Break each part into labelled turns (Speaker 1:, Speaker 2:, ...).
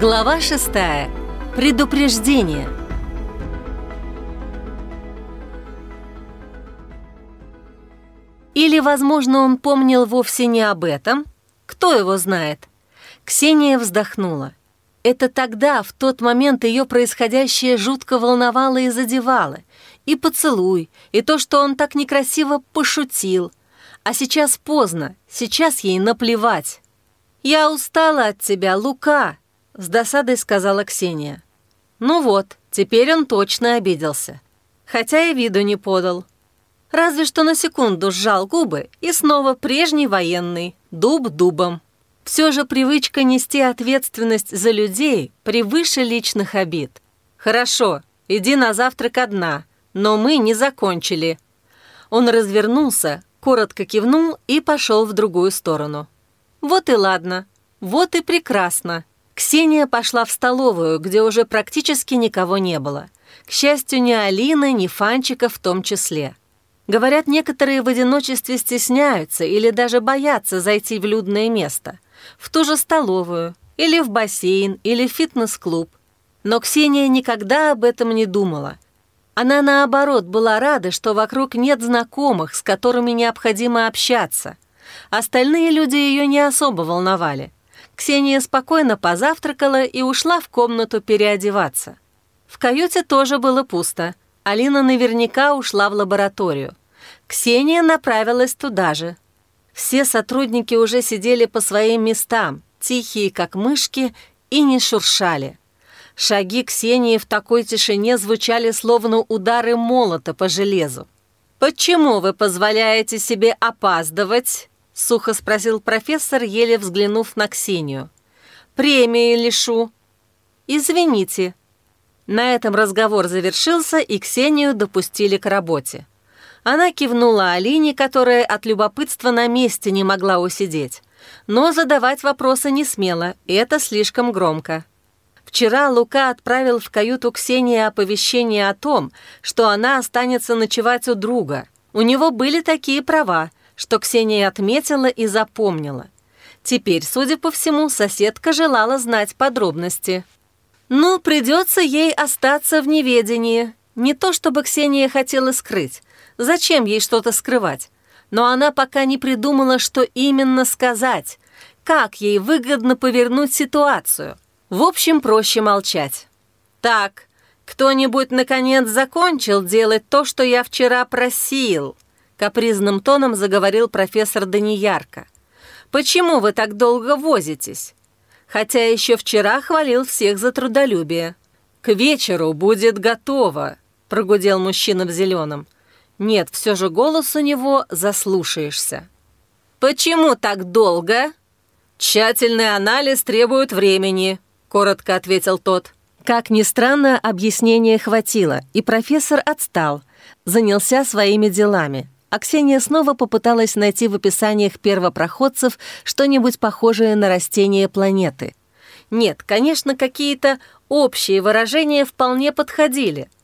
Speaker 1: Глава шестая. Предупреждение. Или, возможно, он помнил вовсе не об этом? Кто его знает? Ксения вздохнула. Это тогда, в тот момент, ее происходящее жутко волновало и задевало. И поцелуй, и то, что он так некрасиво пошутил. А сейчас поздно, сейчас ей наплевать. «Я устала от тебя, Лука», — с досадой сказала Ксения. Ну вот, теперь он точно обиделся. Хотя и виду не подал. Разве что на секунду сжал губы и снова прежний военный, дуб дубом. Все же привычка нести ответственность за людей превыше личных обид. «Хорошо, иди на завтрак одна, но мы не закончили». Он развернулся, коротко кивнул и пошел в другую сторону. «Вот и ладно, вот и прекрасно». Ксения пошла в столовую, где уже практически никого не было. К счастью, ни Алины, ни Фанчика в том числе. Говорят, некоторые в одиночестве стесняются или даже боятся зайти в людное место – в ту же столовую, или в бассейн, или в фитнес-клуб. Но Ксения никогда об этом не думала. Она, наоборот, была рада, что вокруг нет знакомых, с которыми необходимо общаться. Остальные люди ее не особо волновали. Ксения спокойно позавтракала и ушла в комнату переодеваться. В каюте тоже было пусто. Алина наверняка ушла в лабораторию. Ксения направилась туда же, все сотрудники уже сидели по своим местам, тихие, как мышки, и не шуршали. Шаги Ксении в такой тишине звучали словно удары молота по железу. «Почему вы позволяете себе опаздывать?» — сухо спросил профессор, еле взглянув на Ксению. «Премии лишу». «Извините». На этом разговор завершился, и Ксению допустили к работе. Она кивнула Алине, которая от любопытства на месте не могла усидеть. Но задавать вопросы не смела, это слишком громко. Вчера Лука отправил в каюту Ксении оповещение о том, что она останется ночевать у друга. У него были такие права, что Ксения отметила и запомнила. Теперь, судя по всему, соседка желала знать подробности. Ну, придется ей остаться в неведении. Не то чтобы Ксения хотела скрыть, Зачем ей что-то скрывать? Но она пока не придумала, что именно сказать. Как ей выгодно повернуть ситуацию? В общем, проще молчать. «Так, кто-нибудь, наконец, закончил делать то, что я вчера просил?» Капризным тоном заговорил профессор Даниярко. «Почему вы так долго возитесь?» Хотя еще вчера хвалил всех за трудолюбие. «К вечеру будет готово», — прогудел мужчина в зеленом. Нет, все же голос у него заслушаешься. «Почему так долго?» «Тщательный анализ требует времени», — коротко ответил тот. Как ни странно, объяснения хватило, и профессор отстал, занялся своими делами. А Ксения снова попыталась найти в описаниях первопроходцев что-нибудь похожее на растения планеты. Нет, конечно, какие-то общие выражения вполне подходили —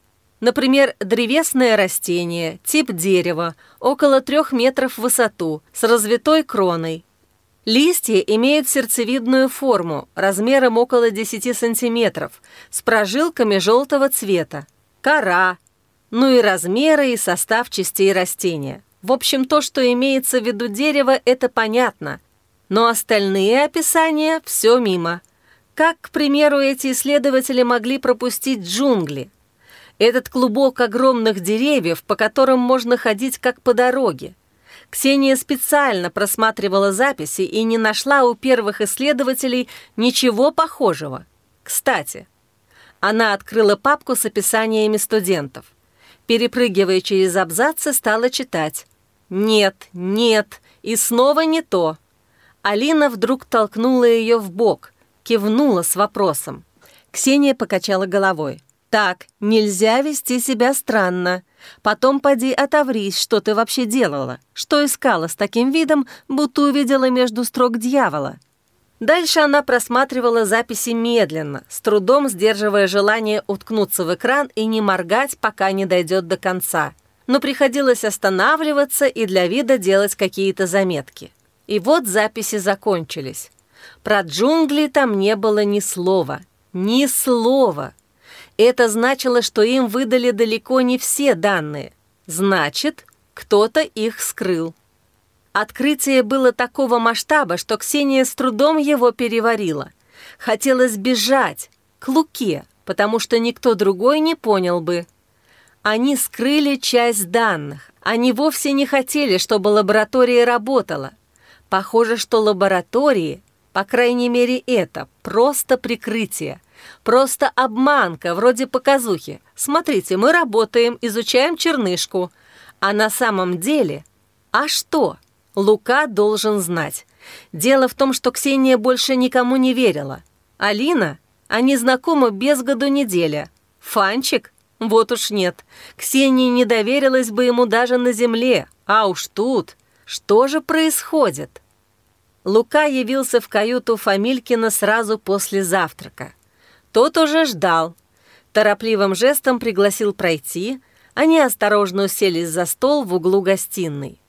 Speaker 1: Например, древесное растение, тип дерева, около трех метров в высоту, с развитой кроной. Листья имеют сердцевидную форму, размером около 10 сантиметров, с прожилками желтого цвета. Кора. Ну и размеры и состав частей растения. В общем, то, что имеется в виду дерево, это понятно. Но остальные описания – все мимо. Как, к примеру, эти исследователи могли пропустить джунгли? Этот клубок огромных деревьев, по которым можно ходить как по дороге. Ксения специально просматривала записи и не нашла у первых исследователей ничего похожего. Кстати, она открыла папку с описаниями студентов. Перепрыгивая через абзацы, стала читать. «Нет, нет, и снова не то». Алина вдруг толкнула ее в бок, кивнула с вопросом. Ксения покачала головой. Так, нельзя вести себя странно. Потом поди отоврись, что ты вообще делала, что искала с таким видом, будто увидела между строк дьявола. Дальше она просматривала записи медленно, с трудом сдерживая желание уткнуться в экран и не моргать, пока не дойдет до конца. Но приходилось останавливаться и для вида делать какие-то заметки. И вот записи закончились. Про джунгли там не было ни слова. Ни слова. Это значило, что им выдали далеко не все данные. Значит, кто-то их скрыл. Открытие было такого масштаба, что Ксения с трудом его переварила. Хотелось бежать к Луке, потому что никто другой не понял бы. Они скрыли часть данных. Они вовсе не хотели, чтобы лаборатория работала. Похоже, что лаборатории, по крайней мере это, просто прикрытие. Просто обманка, вроде показухи. Смотрите, мы работаем, изучаем чернышку. А на самом деле... А что? Лука должен знать. Дело в том, что Ксения больше никому не верила. Алина? Они знакомы без году неделя. Фанчик? Вот уж нет. Ксения не доверилась бы ему даже на земле. А уж тут. Что же происходит? Лука явился в каюту Фамилькина сразу после завтрака. Тот уже ждал. Торопливым жестом пригласил пройти. Они осторожно уселись за стол в углу гостиной.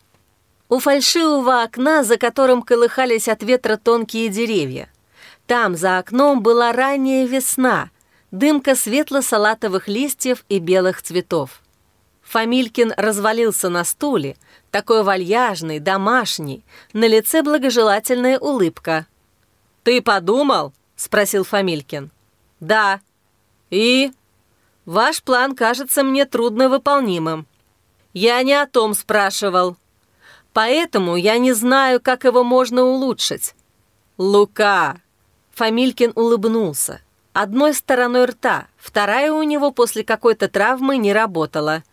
Speaker 1: У фальшивого окна, за которым колыхались от ветра тонкие деревья. Там, за окном, была ранняя весна, дымка светло-салатовых листьев и белых цветов. Фамилькин развалился на стуле, такой вальяжный, домашний, на лице благожелательная улыбка. «Ты подумал?» — спросил Фамилькин. «Да». «И?» «Ваш план кажется мне трудновыполнимым». «Я не о том спрашивал. Поэтому я не знаю, как его можно улучшить». «Лука!» Фамилькин улыбнулся. Одной стороной рта, вторая у него после какой-то травмы не работала.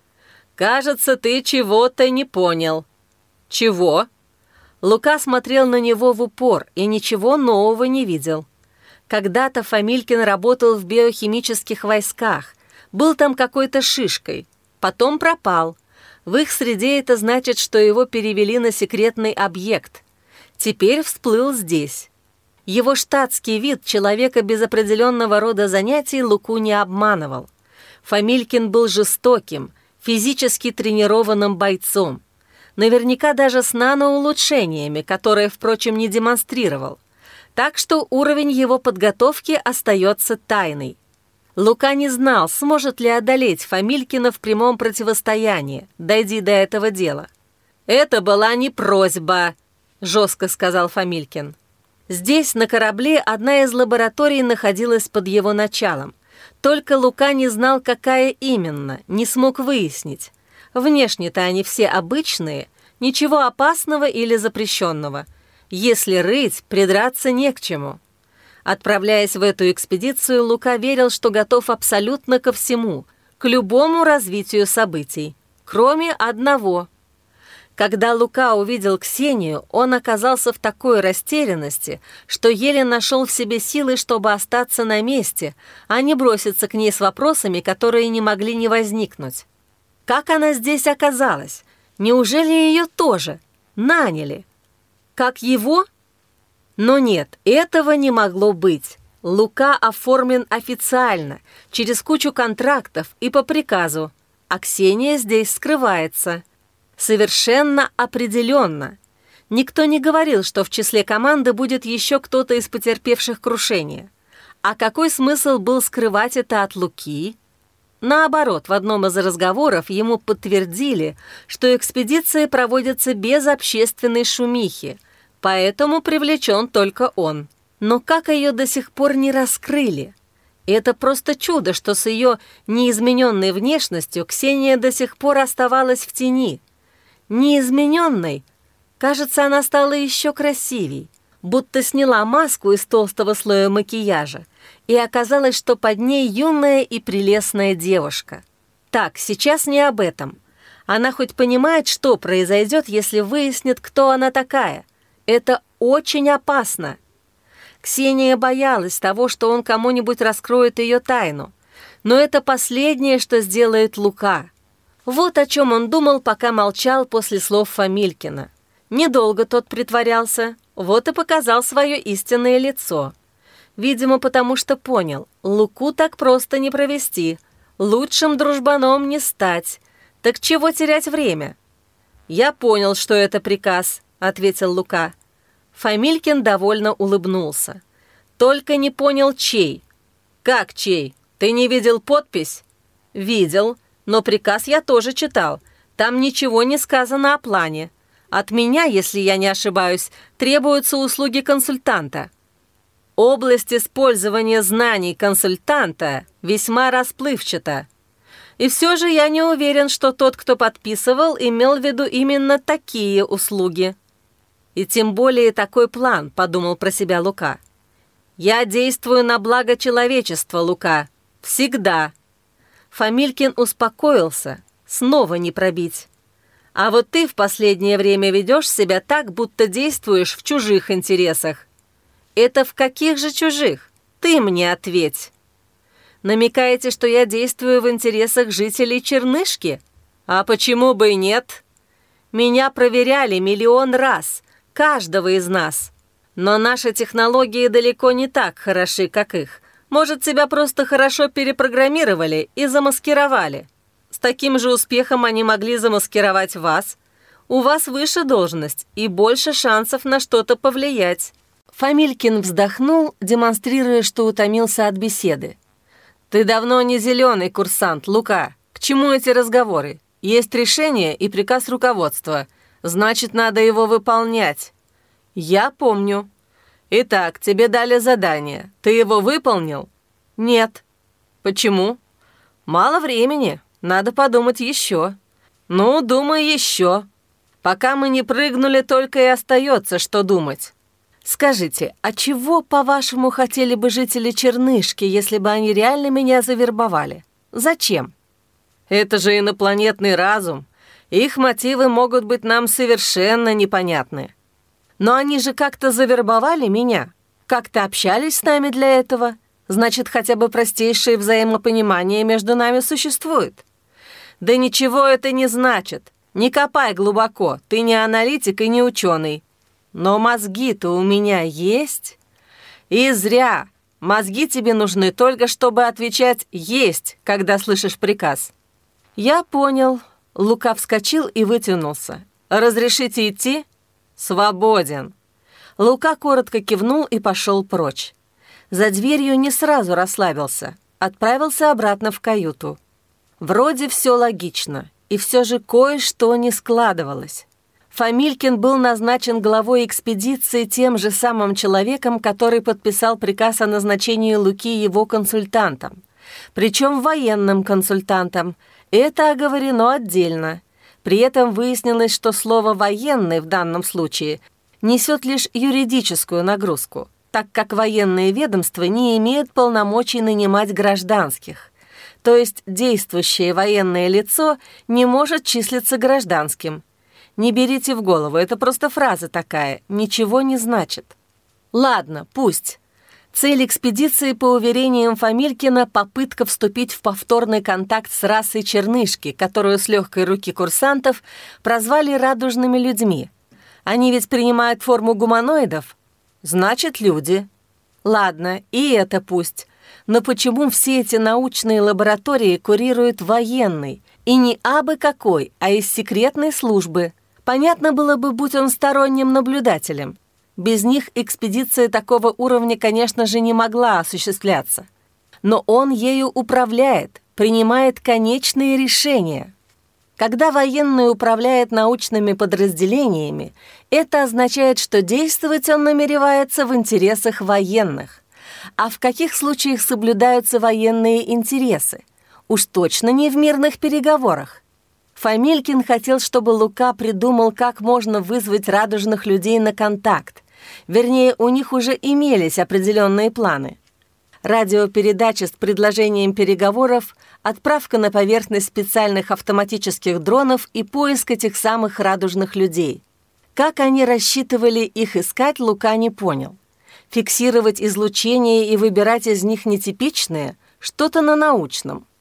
Speaker 1: «Кажется, ты чего-то не понял». «Чего?» Лука смотрел на него в упор и ничего нового не видел. Когда-то Фамилькин работал в биохимических войсках, был там какой-то шишкой, потом пропал. В их среде это значит, что его перевели на секретный объект. Теперь всплыл здесь. Его штатский вид человека без определенного рода занятий Луку не обманывал. Фамилькин был жестоким, физически тренированным бойцом. Наверняка даже с наноулучшениями, которые, впрочем, не демонстрировал так что уровень его подготовки остается тайной. Лука не знал, сможет ли одолеть Фамилькина в прямом противостоянии, дойди до этого дела. «Это была не просьба», — жестко сказал Фамилькин. Здесь, на корабле, одна из лабораторий находилась под его началом. Только Лука не знал, какая именно, не смог выяснить. Внешне-то они все обычные, ничего опасного или запрещенного — если рыть, придраться не к чему. Отправляясь в эту экспедицию, Лука верил, что готов абсолютно ко всему, к любому развитию событий, кроме одного. Когда Лука увидел Ксению, он оказался в такой растерянности, что еле нашел в себе силы, чтобы остаться на месте, а не броситься к ней с вопросами, которые не могли не возникнуть. Как она здесь оказалась? Неужели ее тоже наняли? Как его? Но нет, этого не могло быть. Лука оформлен официально, через кучу контрактов и по приказу, а Ксения здесь скрывается. Совершенно определенно. Никто не говорил, что в числе команды будет еще кто-то из потерпевших крушение. А какой смысл был скрывать это от Луки? Наоборот, в одном из разговоров ему подтвердили, что экспедиция проводится без общественной шумихи, поэтому привлечен только он. Но как ее до сих пор не раскрыли? Это просто чудо, что с ее неизмененной внешностью Ксения до сих пор оставалась в тени. Неизмененной, кажется, она стала еще красивей, будто сняла маску из толстого слоя макияжа и оказалось, что под ней юная и прелестная девушка. Так, сейчас не об этом. Она хоть понимает, что произойдет, если выяснит, кто она такая. Это очень опасно. Ксения боялась того, что он кому-нибудь раскроет ее тайну. Но это последнее, что сделает Лука. Вот о чем он думал, пока молчал после слов Фамилькина. Недолго тот притворялся, вот и показал свое истинное лицо. Видимо, потому что понял, Луку так просто не провести, лучшим дружбаном не стать. Так чего терять время? «Я понял, что это приказ», — ответил Лука. Фамилькин довольно улыбнулся. Только не понял, чей. «Как чей? Ты не видел подпись?» «Видел, но приказ я тоже читал. Там ничего не сказано о плане. От меня, если я не ошибаюсь, требуются услуги консультанта». Область использования знаний консультанта весьма расплывчата. И все же я не уверен, что тот, кто подписывал, имел в виду именно такие услуги. И тем более такой план, подумал про себя Лука. Я действую на благо человечества, Лука. Всегда. Фамилькин успокоился. Снова не пробить. А вот ты в последнее время ведешь себя так, будто действуешь в чужих интересах. Это в каких же чужих? Ты мне ответь. Намекаете, что я действую в интересах жителей Чернышки? А почему бы и нет? Меня проверяли миллион раз, каждого из нас. Но наши технологии далеко не так хороши, как их. Может, тебя просто хорошо перепрограммировали и замаскировали. С таким же успехом они могли замаскировать вас. У вас выше должность и больше шансов на что-то повлиять. Фамилькин вздохнул, демонстрируя, что утомился от беседы. «Ты давно не зеленый курсант, Лука. К чему эти разговоры? Есть решение и приказ руководства. Значит, надо его выполнять». «Я помню». «Итак, тебе дали задание. Ты его выполнил?» «Нет». «Почему?» «Мало времени. Надо подумать еще». «Ну, думай еще. Пока мы не прыгнули, только и остается, что думать». Скажите, а чего, по-вашему, хотели бы жители Чернышки, если бы они реально меня завербовали? Зачем? Это же инопланетный разум. Их мотивы могут быть нам совершенно непонятны. Но они же как-то завербовали меня, как-то общались с нами для этого. Значит, хотя бы простейшее взаимопонимание между нами существует. Да ничего это не значит. Не копай глубоко, ты не аналитик и не ученый. Но мозги-то у меня есть. И зря. Мозги тебе нужны только, чтобы отвечать «есть», когда слышишь приказ. Я понял. Лука вскочил и вытянулся. «Разрешите идти?» «Свободен». Лука коротко кивнул и пошел прочь. За дверью не сразу расслабился. Отправился обратно в каюту. Вроде все логично, и все же кое-что не складывалось. Фамилькин был назначен главой экспедиции тем же самым человеком, который подписал приказ о назначении Луки его консультантом. Причем военным консультантом. Это оговорено отдельно. При этом выяснилось, что слово «военный» в данном случае несет лишь юридическую нагрузку, так как военные ведомства не имеют полномочий нанимать гражданских. То есть действующее военное лицо не может числиться гражданским – не берите в голову, это просто фраза такая, ничего не значит. Ладно, пусть. Цель экспедиции, по уверениям Фамилькина, попытка вступить в повторный контакт с расой чернышки, которую с легкой руки курсантов прозвали радужными людьми. Они ведь принимают форму гуманоидов. Значит, люди. Ладно, и это пусть. Но почему все эти научные лаборатории курируют военный? И не абы какой, а из секретной службы – Понятно было бы, будь он сторонним наблюдателем. Без них экспедиция такого уровня, конечно же, не могла осуществляться. Но он ею управляет, принимает конечные решения. Когда военный управляет научными подразделениями, это означает, что действовать он намеревается в интересах военных. А в каких случаях соблюдаются военные интересы? Уж точно не в мирных переговорах. Фамилькин хотел, чтобы Лука придумал, как можно вызвать радужных людей на контакт. Вернее, у них уже имелись определенные планы. Радиопередача с предложением переговоров, отправка на поверхность специальных автоматических дронов и поиск этих самых радужных людей. Как они рассчитывали их искать, Лука не понял. Фиксировать излучение и выбирать из них нетипичные – что-то на научном –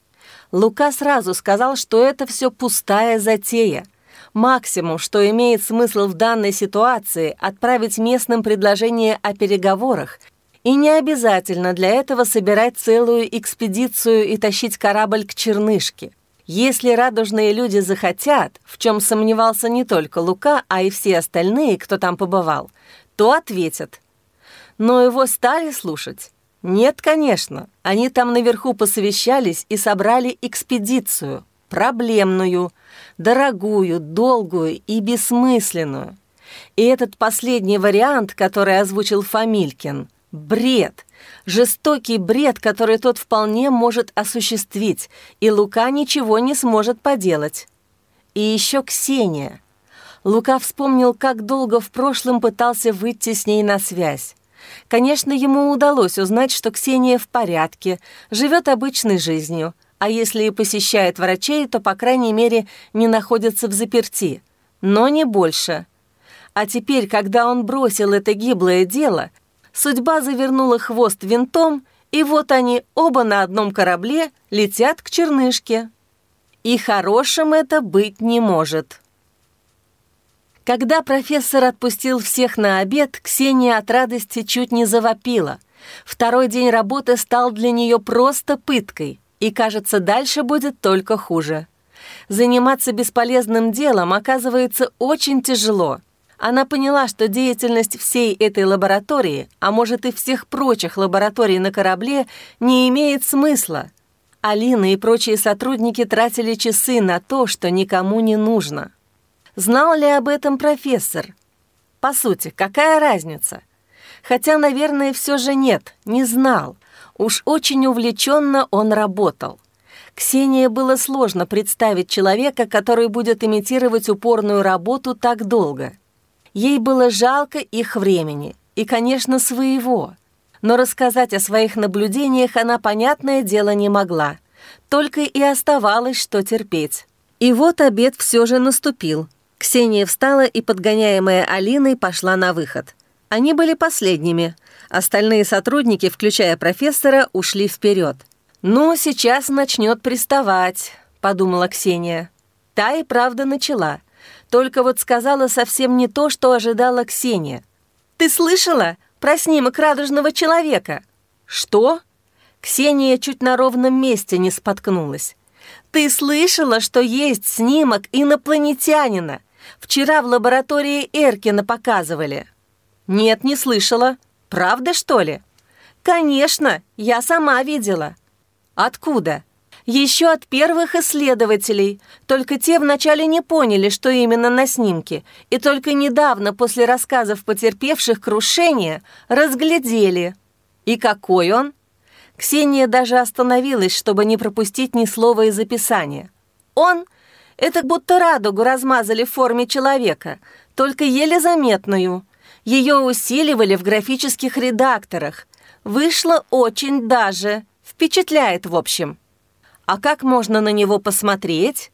Speaker 1: Лука сразу сказал, что это все пустая затея. Максимум, что имеет смысл в данной ситуации, отправить местным предложение о переговорах, и не обязательно для этого собирать целую экспедицию и тащить корабль к Чернышке. Если радужные люди захотят, в чем сомневался не только Лука, а и все остальные, кто там побывал, то ответят. Но его стали слушать? Нет, конечно. Они там наверху посовещались и собрали экспедицию. Проблемную, дорогую, долгую и бессмысленную. И этот последний вариант, который озвучил Фамилькин — бред. Жестокий бред, который тот вполне может осуществить, и Лука ничего не сможет поделать. И еще Ксения. Лука вспомнил, как долго в прошлом пытался выйти с ней на связь. Конечно, ему удалось узнать, что Ксения в порядке, живет обычной жизнью, а если и посещает врачей, то, по крайней мере, не находится в заперти. Но не больше. А теперь, когда он бросил это гиблое дело, судьба завернула хвост винтом, и вот они оба на одном корабле летят к чернышке. И хорошим это быть не может. Когда профессор отпустил всех на обед, Ксения от радости чуть не завопила. Второй день работы стал для нее просто пыткой, и, кажется, дальше будет только хуже. Заниматься бесполезным делом оказывается очень тяжело — она поняла, что деятельность всей этой лаборатории, а может и всех прочих лабораторий на корабле, не имеет смысла. Алина и прочие сотрудники тратили часы на то, что никому не нужно. Знал ли об этом профессор? По сути, какая разница? Хотя, наверное, все же нет, не знал. Уж очень увлеченно он работал. Ксении было сложно представить человека, который будет имитировать упорную работу так долго. Ей было жалко их времени и, конечно, своего. Но рассказать о своих наблюдениях она, понятное дело, не могла. Только и оставалось, что терпеть. И вот обед все же наступил. Ксения встала и, подгоняемая Алиной, пошла на выход. Они были последними. Остальные сотрудники, включая профессора, ушли вперед. «Ну, сейчас начнет приставать», — подумала Ксения. Та и правда начала — только вот сказала совсем не то, что ожидала Ксения. «Ты слышала про снимок радужного человека?» «Что?» Ксения чуть на ровном месте не споткнулась. «Ты слышала, что есть снимок инопланетянина? Вчера в лаборатории Эркина показывали». «Нет, не слышала. Правда, что ли?» «Конечно, я сама видела». «Откуда?» Еще от первых исследователей. Только те вначале не поняли, что именно на снимке, и только недавно, после рассказов потерпевших крушение, разглядели. И какой он? Ксения даже остановилась, чтобы не пропустить ни слова из описания. Он — это будто радугу размазали в форме человека, только еле заметную. Ее усиливали в графических редакторах. Вышло очень даже. Впечатляет, в общем. А как можно на него посмотреть?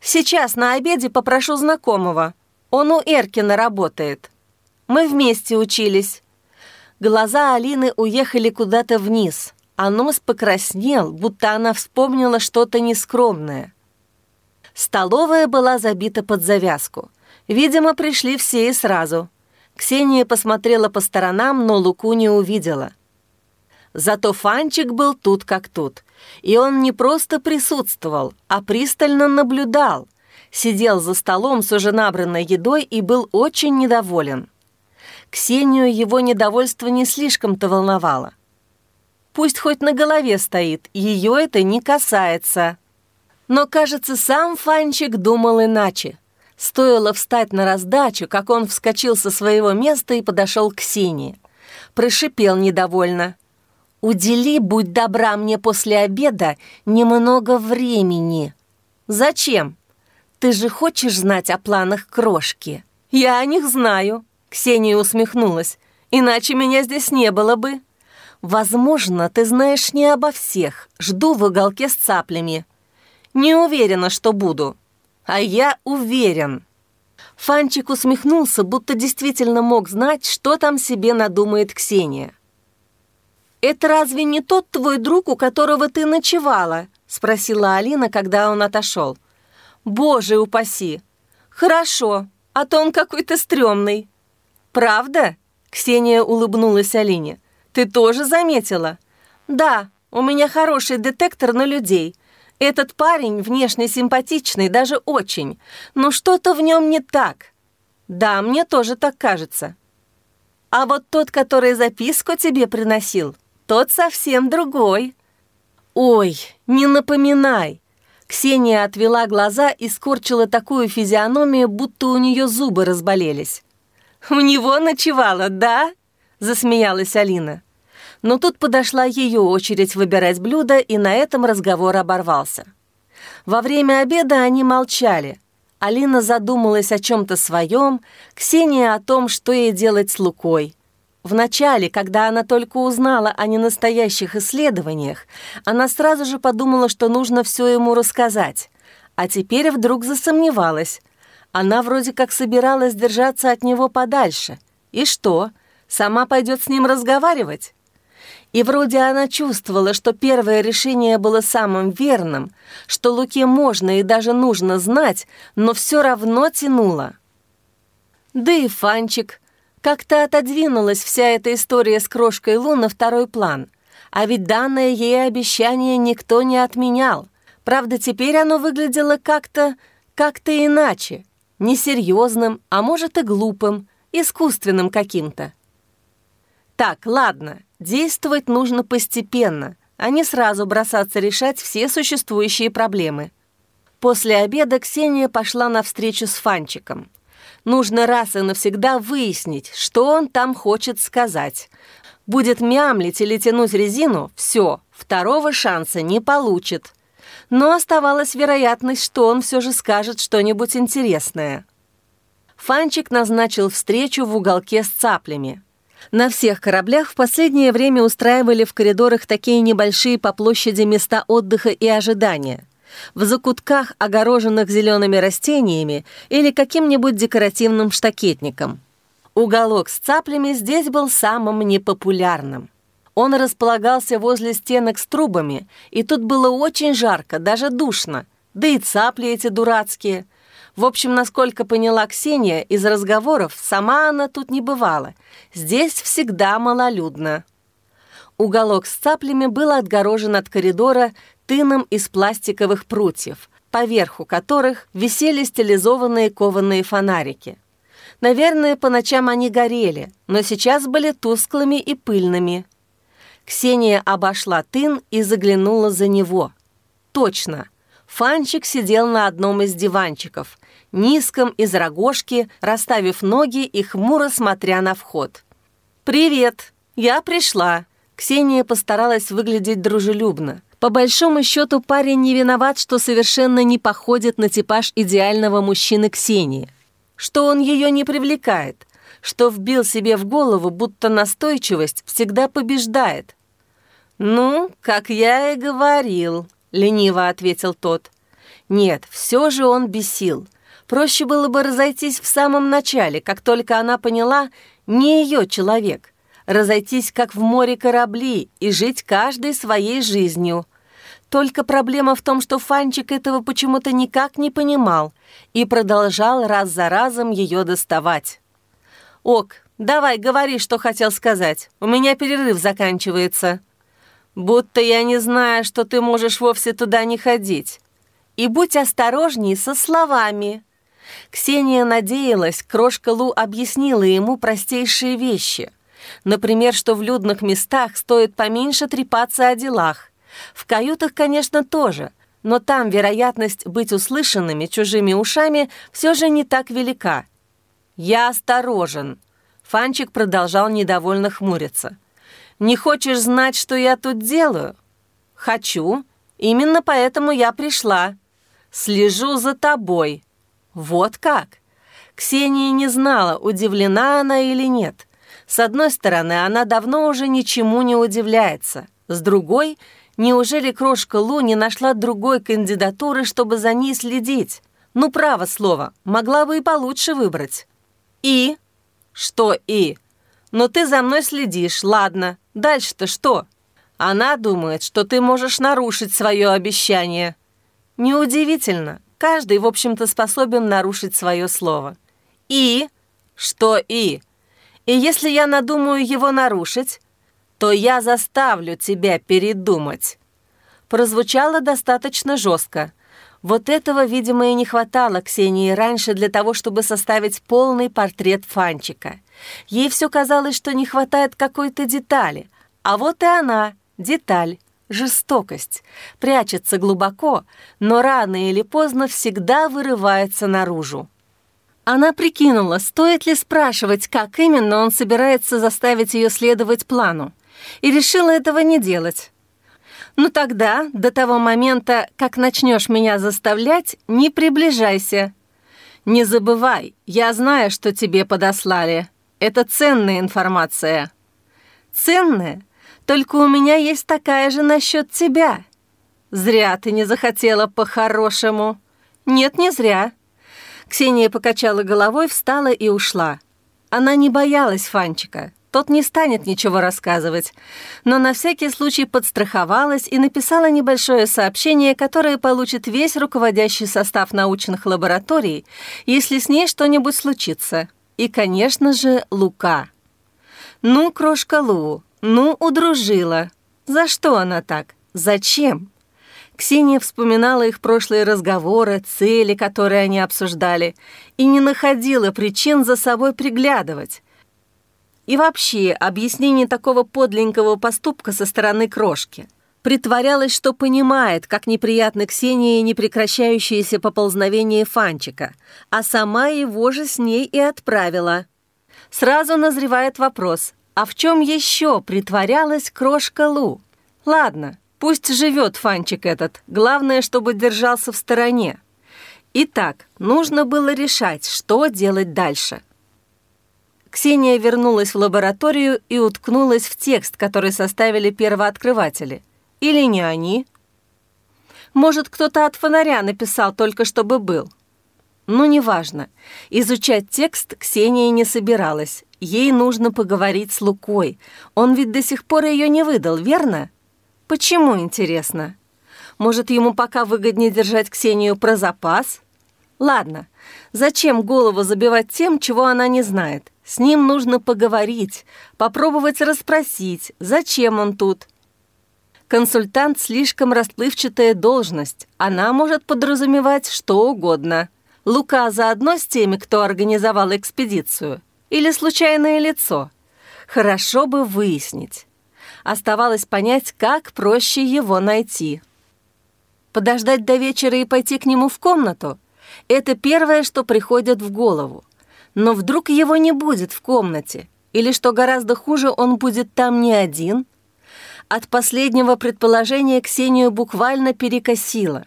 Speaker 1: Сейчас на обеде попрошу знакомого. Он у Эркина работает. Мы вместе учились. Глаза Алины уехали куда-то вниз, а нос покраснел, будто она вспомнила что-то нескромное. Столовая была забита под завязку. Видимо, пришли все и сразу. Ксения посмотрела по сторонам, но Луку не увидела. Зато Фанчик был тут как тут. И он не просто присутствовал, а пристально наблюдал. Сидел за столом с уже набранной едой и был очень недоволен. Ксению его недовольство не слишком-то волновало. Пусть хоть на голове стоит, ее это не касается. Но, кажется, сам Фанчик думал иначе. Стоило встать на раздачу, как он вскочил со своего места и подошел к Ксении. Прошипел недовольно – «Удели, будь добра, мне после обеда немного времени». «Зачем? Ты же хочешь знать о планах крошки?» «Я о них знаю», — Ксения усмехнулась. «Иначе меня здесь не было бы». «Возможно, ты знаешь не обо всех. Жду в уголке с цаплями». «Не уверена, что буду». «А я уверен». Фанчик усмехнулся, будто действительно мог знать, что там себе надумает Ксения. «Это разве не тот твой друг, у которого ты ночевала?» — спросила Алина, когда он отошел. «Боже упаси! Хорошо, а то он какой-то стрёмный». «Правда?» — Ксения улыбнулась Алине. «Ты тоже заметила?» «Да, у меня хороший детектор на людей. Этот парень внешне симпатичный, даже очень, но что-то в нем не так. Да, мне тоже так кажется. А вот тот, который записку тебе приносил, тот совсем другой. Ой, не напоминай. Ксения отвела глаза и скорчила такую физиономию, будто у нее зубы разболелись. «У него ночевала, да?» — засмеялась Алина. Но тут подошла ее очередь выбирать блюдо, и на этом разговор оборвался. Во время обеда они молчали. Алина задумалась о чем-то своем, Ксения о том, что ей делать с Лукой. Вначале, когда она только узнала о ненастоящих исследованиях, она сразу же подумала, что нужно все ему рассказать. А теперь вдруг засомневалась. Она вроде как собиралась держаться от него подальше. И что, сама пойдет с ним разговаривать? И вроде она чувствовала, что первое решение было самым верным, что Луке можно и даже нужно знать, но все равно тянуло. Да и Фанчик. Как-то отодвинулась вся эта история с крошкой Лу на второй план. А ведь данное ей обещание никто не отменял. Правда, теперь оно выглядело как-то... как-то иначе. Несерьезным, а может и глупым, искусственным каким-то. Так, ладно, действовать нужно постепенно, а не сразу бросаться решать все существующие проблемы. После обеда Ксения пошла на встречу с Фанчиком. Нужно раз и навсегда выяснить, что он там хочет сказать. Будет мямлить или тянуть резину – все, второго шанса не получит. Но оставалась вероятность, что он все же скажет что-нибудь интересное. Фанчик назначил встречу в уголке с цаплями – на всех кораблях в последнее время устраивали в коридорах такие небольшие по площади места отдыха и ожидания. В закутках, огороженных зелеными растениями или каким-нибудь декоративным штакетником. Уголок с цаплями здесь был самым непопулярным. Он располагался возле стенок с трубами, и тут было очень жарко, даже душно. Да и цапли эти дурацкие – в общем, насколько поняла Ксения из разговоров, сама она тут не бывала. Здесь всегда малолюдно. Уголок с цаплями был отгорожен от коридора тыном из пластиковых прутьев, поверху которых висели стилизованные кованые фонарики. Наверное, по ночам они горели, но сейчас были тусклыми и пыльными. Ксения обошла тын и заглянула за него. Точно, Фанчик сидел на одном из диванчиков, низком из рогожки, расставив ноги и хмуро смотря на вход. «Привет! Я пришла!» Ксения постаралась выглядеть дружелюбно. По большому счету парень не виноват, что совершенно не походит на типаж идеального мужчины Ксении. Что он ее не привлекает, что вбил себе в голову, будто настойчивость всегда побеждает. «Ну, как я и говорил», — лениво ответил тот. «Нет, все же он бесил. Проще было бы разойтись в самом начале, как только она поняла, не ее человек. Разойтись, как в море корабли, и жить каждой своей жизнью. Только проблема в том, что Фанчик этого почему-то никак не понимал и продолжал раз за разом ее доставать. «Ок, давай, говори, что хотел сказать. У меня перерыв заканчивается». «Будто я не знаю, что ты можешь вовсе туда не ходить. И будь осторожней со словами». Ксения надеялась, крошка Лу объяснила ему простейшие вещи. Например, что в людных местах стоит поменьше трепаться о делах. В каютах, конечно, тоже, но там вероятность быть услышанными чужими ушами все же не так велика. «Я осторожен», — Фанчик продолжал недовольно хмуриться. «Не хочешь знать, что я тут делаю?» «Хочу. Именно поэтому я пришла. Слежу за тобой», вот как? Ксения не знала, удивлена она или нет. С одной стороны, она давно уже ничему не удивляется. С другой, неужели крошка Лу не нашла другой кандидатуры, чтобы за ней следить? Ну, право слово, могла бы и получше выбрать. И? Что и? Но ты за мной следишь, ладно. Дальше-то что? Она думает, что ты можешь нарушить свое обещание. Неудивительно. Каждый, в общем-то, способен нарушить свое слово. И? Что и? И если я надумаю его нарушить, то я заставлю тебя передумать. прозвучало достаточно жестко. Вот этого, видимо, и не хватало Ксении раньше для того, чтобы составить полный портрет Фанчика. Ей все казалось, что не хватает какой-то детали. А вот и она, деталь, жестокость. Прячется глубоко, но рано или поздно всегда вырывается наружу. Она прикинула, стоит ли спрашивать, как именно он собирается заставить ее следовать плану, и решила этого не делать. «Ну тогда, до того момента, как начнешь меня заставлять, не приближайся. Не забывай, я знаю, что тебе подослали. Это ценная информация». «Ценная? Только у меня есть такая же насчет тебя». «Зря ты не захотела по-хорошему». «Нет, не зря». Ксения покачала головой, встала и ушла. Она не боялась Фанчика. Тот не станет ничего рассказывать, но на всякий случай подстраховалась и написала небольшое сообщение, которое получит весь руководящий состав научных лабораторий, если с ней что-нибудь случится. И, конечно же, Лука. Ну, крошка Лу, ну, удружила. За что она так? Зачем? Ксения вспоминала их прошлые разговоры, цели, которые они обсуждали, и не находила причин за собой приглядывать. И вообще, объяснение такого подленького поступка со стороны крошки. Притворялась, что понимает, как неприятно Ксении непрекращающееся поползновение Фанчика, а сама его же с ней и отправила. Сразу назревает вопрос, а в чем еще притворялась крошка Лу? Ладно, пусть живет Фанчик этот, главное, чтобы держался в стороне. Итак, нужно было решать, что делать дальше. Ксения вернулась в лабораторию и уткнулась в текст, который составили первооткрыватели. Или не они? Может, кто-то от фонаря написал только чтобы был. Ну, неважно. Изучать текст Ксения не собиралась. Ей нужно поговорить с Лукой. Он ведь до сих пор ее не выдал, верно? Почему, интересно? Может, ему пока выгоднее держать Ксению про запас? Ладно, зачем голову забивать тем, чего она не знает? С ним нужно поговорить, попробовать расспросить, зачем он тут. Консультант слишком расплывчатая должность. Она может подразумевать что угодно. Лука заодно с теми, кто организовал экспедицию? Или случайное лицо? Хорошо бы выяснить. Оставалось понять, как проще его найти. Подождать до вечера и пойти к нему в комнату – это первое, что приходит в голову. Но вдруг его не будет в комнате? Или, что гораздо хуже, он будет там не один? От последнего предположения Ксению буквально перекосило.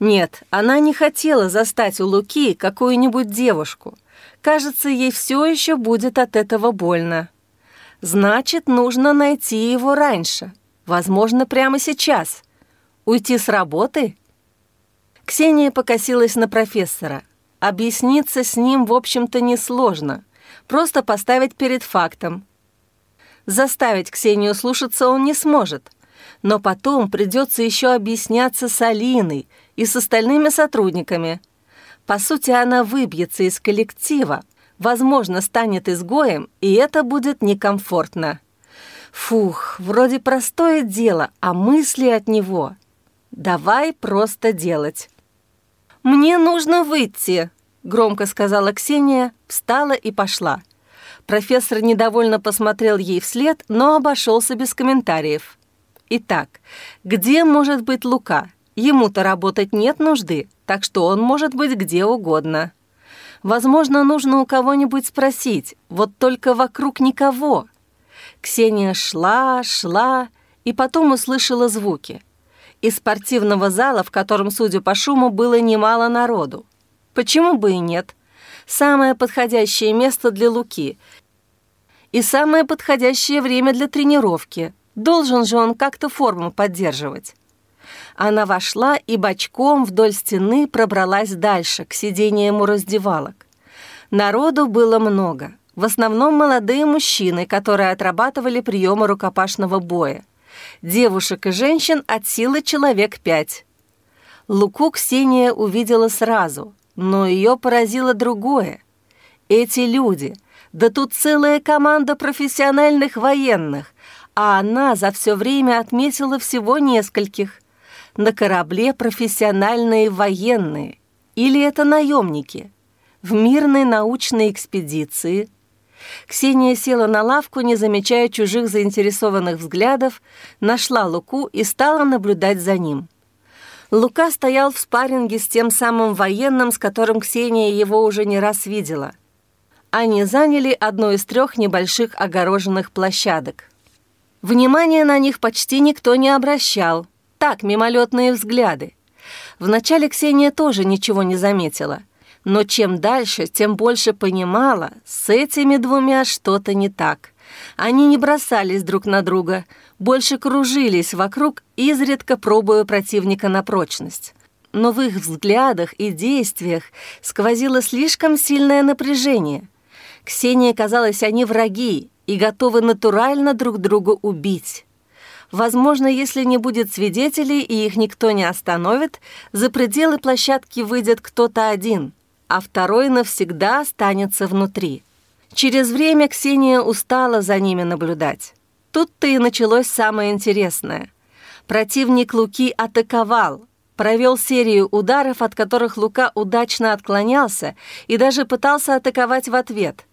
Speaker 1: Нет, она не хотела застать у Луки какую-нибудь девушку. Кажется, ей все еще будет от этого больно. Значит, нужно найти его раньше. Возможно, прямо сейчас. Уйти с работы? Ксения покосилась на профессора. Объясниться с ним, в общем-то, несложно. Просто поставить перед фактом. Заставить Ксению слушаться он не сможет. Но потом придется еще объясняться с Алиной и с остальными сотрудниками. По сути, она выбьется из коллектива, возможно, станет изгоем, и это будет некомфортно. Фух, вроде простое дело, а мысли от него. Давай просто делать. «Мне нужно выйти», — громко сказала Ксения, встала и пошла. Профессор недовольно посмотрел ей вслед, но обошелся без комментариев. Итак, где может быть Лука? Ему-то работать нет нужды, так что он может быть где угодно. Возможно, нужно у кого-нибудь спросить, вот только вокруг никого. Ксения шла, шла и потом услышала звуки — из спортивного зала, в котором, судя по шуму, было немало народу. Почему бы и нет? Самое подходящее место для Луки. И самое подходящее время для тренировки. Должен же он как-то форму поддерживать. Она вошла и бочком вдоль стены пробралась дальше, к сидениям у раздевалок. Народу было много. В основном молодые мужчины, которые отрабатывали приемы рукопашного боя. Девушек и женщин от силы человек пять. Луку Ксения увидела сразу, но ее поразило другое. Эти люди, да тут целая команда профессиональных военных, а она за все время отметила всего нескольких. На корабле профессиональные военные, или это наемники, в мирной научной экспедиции. Ксения села на лавку, не замечая чужих заинтересованных взглядов, нашла Луку и стала наблюдать за ним. Лука стоял в спарринге с тем самым военным, с которым Ксения его уже не раз видела. Они заняли одну из трех небольших огороженных площадок. Внимания на них почти никто не обращал. Так, мимолетные взгляды. Вначале Ксения тоже ничего не заметила. Но чем дальше, тем больше понимала, с этими двумя что-то не так. Они не бросались друг на друга, больше кружились вокруг, изредка пробуя противника на прочность. Но в их взглядах и действиях сквозило слишком сильное напряжение. Ксении казалось, они враги и готовы натурально друг друга убить. Возможно, если не будет свидетелей и их никто не остановит, за пределы площадки выйдет кто-то один, а второй навсегда останется внутри. Через время Ксения устала за ними наблюдать. Тут-то и началось самое интересное. Противник Луки атаковал, провел серию ударов, от которых Лука удачно отклонялся и даже пытался атаковать в ответ.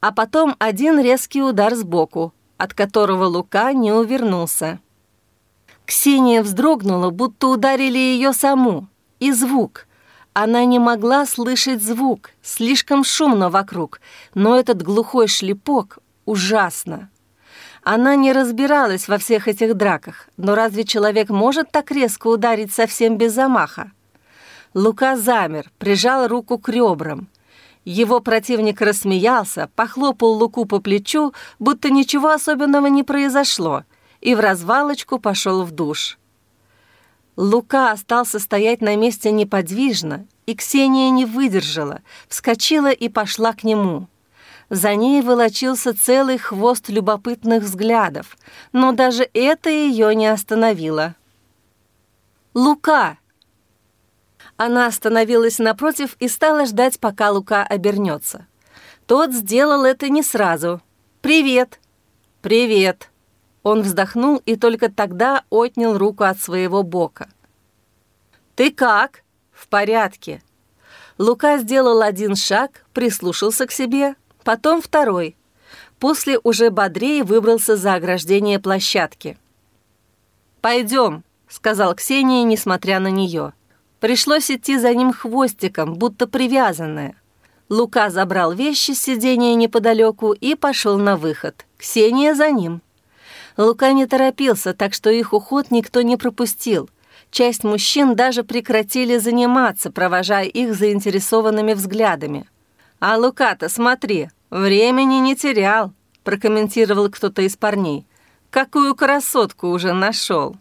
Speaker 1: А потом один резкий удар сбоку, от которого Лука не увернулся. Ксения вздрогнула, будто ударили ее саму. И звук — она не могла слышать звук, слишком шумно вокруг, но этот глухой шлепок ужасно. Она не разбиралась во всех этих драках, но разве человек может так резко ударить совсем без замаха? Лука замер, прижал руку к ребрам. Его противник рассмеялся, похлопал Луку по плечу, будто ничего особенного не произошло, и в развалочку пошел в душ. Лука остался стоять на месте неподвижно, и Ксения не выдержала, вскочила и пошла к нему. За ней волочился целый хвост любопытных взглядов, но даже это ее не остановило. «Лука!» Она остановилась напротив и стала ждать, пока Лука обернется. Тот сделал это не сразу. «Привет!» «Привет!» Он вздохнул и только тогда отнял руку от своего бока. «Ты как?» «В порядке». Лука сделал один шаг, прислушался к себе, потом второй. После уже бодрее выбрался за ограждение площадки. «Пойдем», — сказал Ксения, несмотря на нее. Пришлось идти за ним хвостиком, будто привязанная. Лука забрал вещи с сиденья неподалеку и пошел на выход. Ксения за ним. Лука не торопился, так что их уход никто не пропустил. Часть мужчин даже прекратили заниматься, провожая их заинтересованными взглядами. «А Лука-то, смотри, времени не терял», — прокомментировал кто-то из парней. «Какую красотку уже нашел!»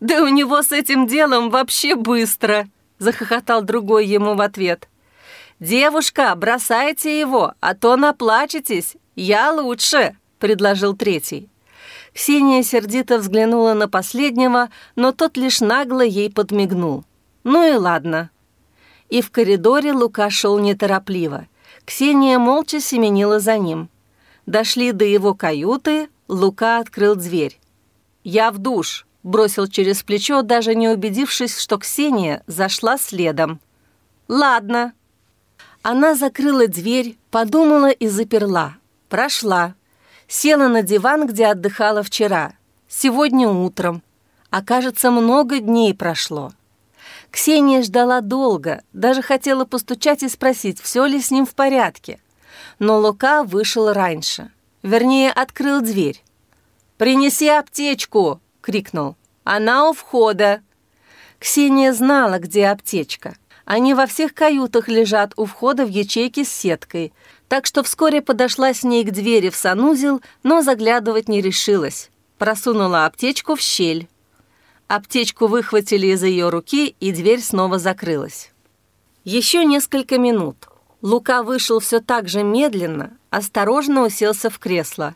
Speaker 1: «Да у него с этим делом вообще быстро!» — захохотал другой ему в ответ. «Девушка, бросайте его, а то наплачетесь. Я лучше!» — предложил третий. Ксения сердито взглянула на последнего, но тот лишь нагло ей подмигнул. «Ну и ладно». И в коридоре Лука шел неторопливо. Ксения молча семенила за ним. Дошли до его каюты, Лука открыл дверь. «Я в душ», — бросил через плечо, даже не убедившись, что Ксения зашла следом. «Ладно». Она закрыла дверь, подумала и заперла. Прошла. Села на диван, где отдыхала вчера. Сегодня утром. А кажется, много дней прошло. Ксения ждала долго, даже хотела постучать и спросить, все ли с ним в порядке. Но Лука вышел раньше. Вернее, открыл дверь. «Принеси аптечку!» — крикнул. «Она у входа!» Ксения знала, где аптечка. Они во всех каютах лежат у входа в ячейке с сеткой, так что вскоре подошла с ней к двери в санузел, но заглядывать не решилась. Просунула аптечку в щель. Аптечку выхватили из ее руки, и дверь снова закрылась. Еще несколько минут. Лука вышел все так же медленно, осторожно уселся в кресло.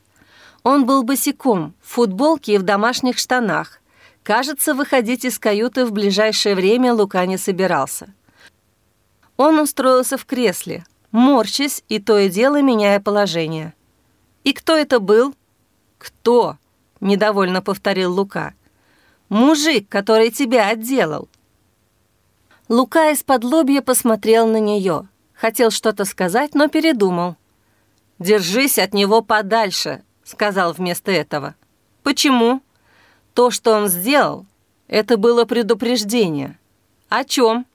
Speaker 1: Он был босиком, в футболке и в домашних штанах. Кажется, выходить из каюты в ближайшее время Лука не собирался. Он устроился в кресле, морщась и то и дело меняя положение. «И кто это был?» «Кто?» — недовольно повторил Лука. Мужик, который тебя отделал. Лука из-под лобья посмотрел на нее. Хотел что-то сказать, но передумал. «Держись от него подальше», — сказал вместо этого. «Почему?» «То, что он сделал, это было предупреждение». «О чем?»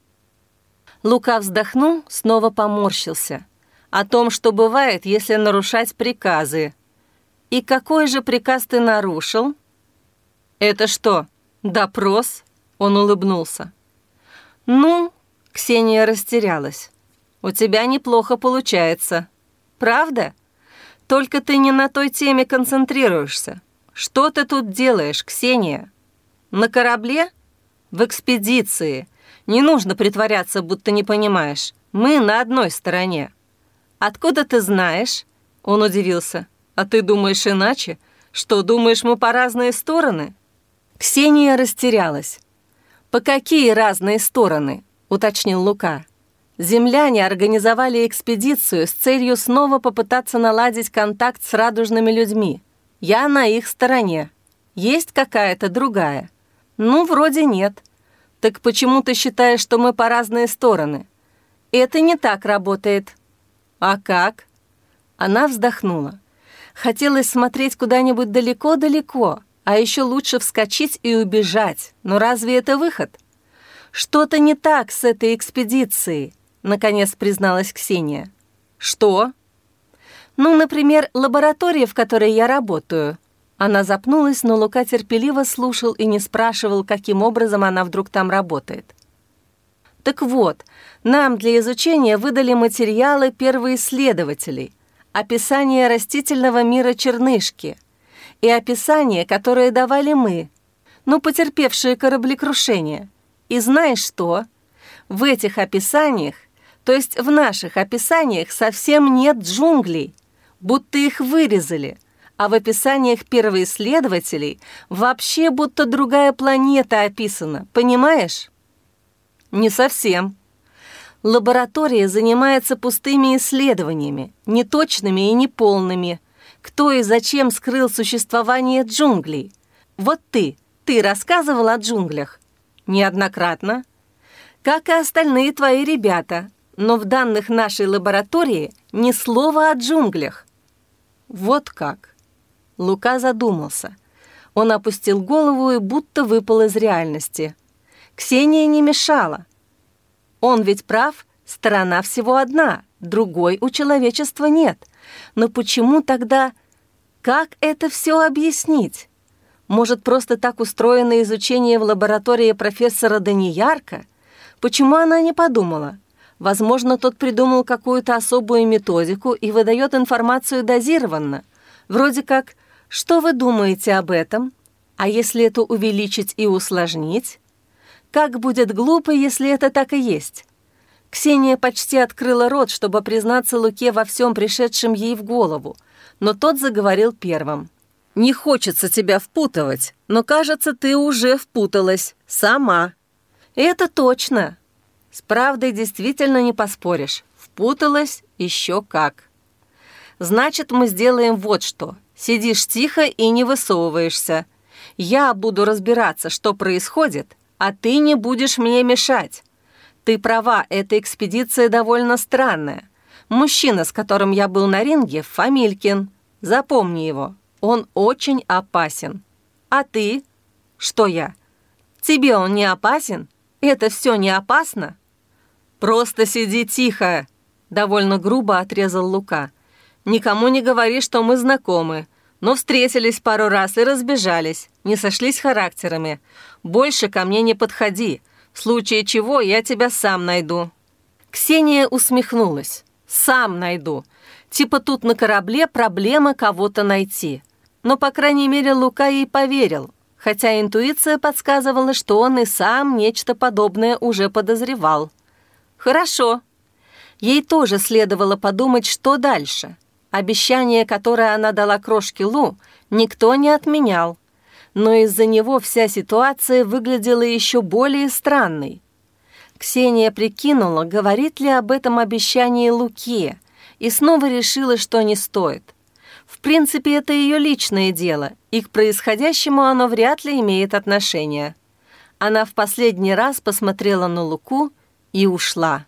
Speaker 1: Лука вздохнул, снова поморщился. «О том, что бывает, если нарушать приказы». «И какой же приказ ты нарушил?» «Это что, допрос?» Он улыбнулся. «Ну?» — Ксения растерялась. «У тебя неплохо получается. Правда? Только ты не на той теме концентрируешься. Что ты тут делаешь, Ксения? На корабле? В экспедиции. Не нужно притворяться, будто не понимаешь. Мы на одной стороне». «Откуда ты знаешь?» Он удивился. «А ты думаешь иначе? Что, думаешь, мы по разные стороны?» Ксения растерялась. «По какие разные стороны?» — уточнил Лука. Земляне организовали экспедицию с целью снова попытаться наладить контакт с радужными людьми. Я на их стороне. Есть какая-то другая? Ну, вроде нет. Так почему ты считаешь, что мы по разные стороны? Это не так работает. А как? Она вздохнула. Хотелось смотреть куда-нибудь далеко-далеко, а еще лучше вскочить и убежать. Но разве это выход? Что-то не так с этой экспедицией, наконец призналась Ксения. Что? Ну, например, лаборатория, в которой я работаю. Она запнулась, но Лука терпеливо слушал и не спрашивал, каким образом она вдруг там работает. Так вот, нам для изучения выдали материалы первоисследователей, описание растительного мира чернышки — и описания, которые давали мы, ну, потерпевшие кораблекрушение. И знаешь что? В этих описаниях, то есть в наших описаниях, совсем нет джунглей, будто их вырезали, а в описаниях первоисследователей вообще будто другая планета описана, понимаешь? Не совсем. Лаборатория занимается пустыми исследованиями, неточными и неполными – кто и зачем скрыл существование джунглей? Вот ты, ты рассказывал о джунглях? Неоднократно. Как и остальные твои ребята, но в данных нашей лаборатории ни слова о джунглях. Вот как. Лука задумался. Он опустил голову и будто выпал из реальности. Ксения не мешала. Он ведь прав, сторона всего одна, другой у человечества нет — но почему тогда... Как это все объяснить? Может, просто так устроено изучение в лаборатории профессора Даниярка? Почему она не подумала? Возможно, тот придумал какую-то особую методику и выдает информацию дозированно. Вроде как «Что вы думаете об этом?» А если это увеличить и усложнить? Как будет глупо, если это так и есть? Ксения почти открыла рот, чтобы признаться Луке во всем пришедшем ей в голову, но тот заговорил первым. «Не хочется тебя впутывать, но, кажется, ты уже впуталась. Сама». «Это точно. С правдой действительно не поспоришь. Впуталась еще как». «Значит, мы сделаем вот что. Сидишь тихо и не высовываешься. Я буду разбираться, что происходит, а ты не будешь мне мешать. Ты права, эта экспедиция довольно странная. Мужчина, с которым я был на ринге, Фамилькин. Запомни его, он очень опасен. А ты? Что я? Тебе он не опасен? Это все не опасно? Просто сиди тихо, довольно грубо отрезал Лука. Никому не говори, что мы знакомы. Но встретились пару раз и разбежались, не сошлись характерами. Больше ко мне не подходи. В случае чего я тебя сам найду». Ксения усмехнулась. «Сам найду. Типа тут на корабле проблема кого-то найти». Но, по крайней мере, Лука ей поверил, хотя интуиция подсказывала, что он и сам нечто подобное уже подозревал. «Хорошо». Ей тоже следовало подумать, что дальше. Обещание, которое она дала крошке Лу, никто не отменял но из-за него вся ситуация выглядела еще более странной. Ксения прикинула, говорит ли об этом обещании Луке, и снова решила, что не стоит. В принципе, это ее личное дело, и к происходящему оно вряд ли имеет отношение. Она в последний раз посмотрела на Луку и ушла.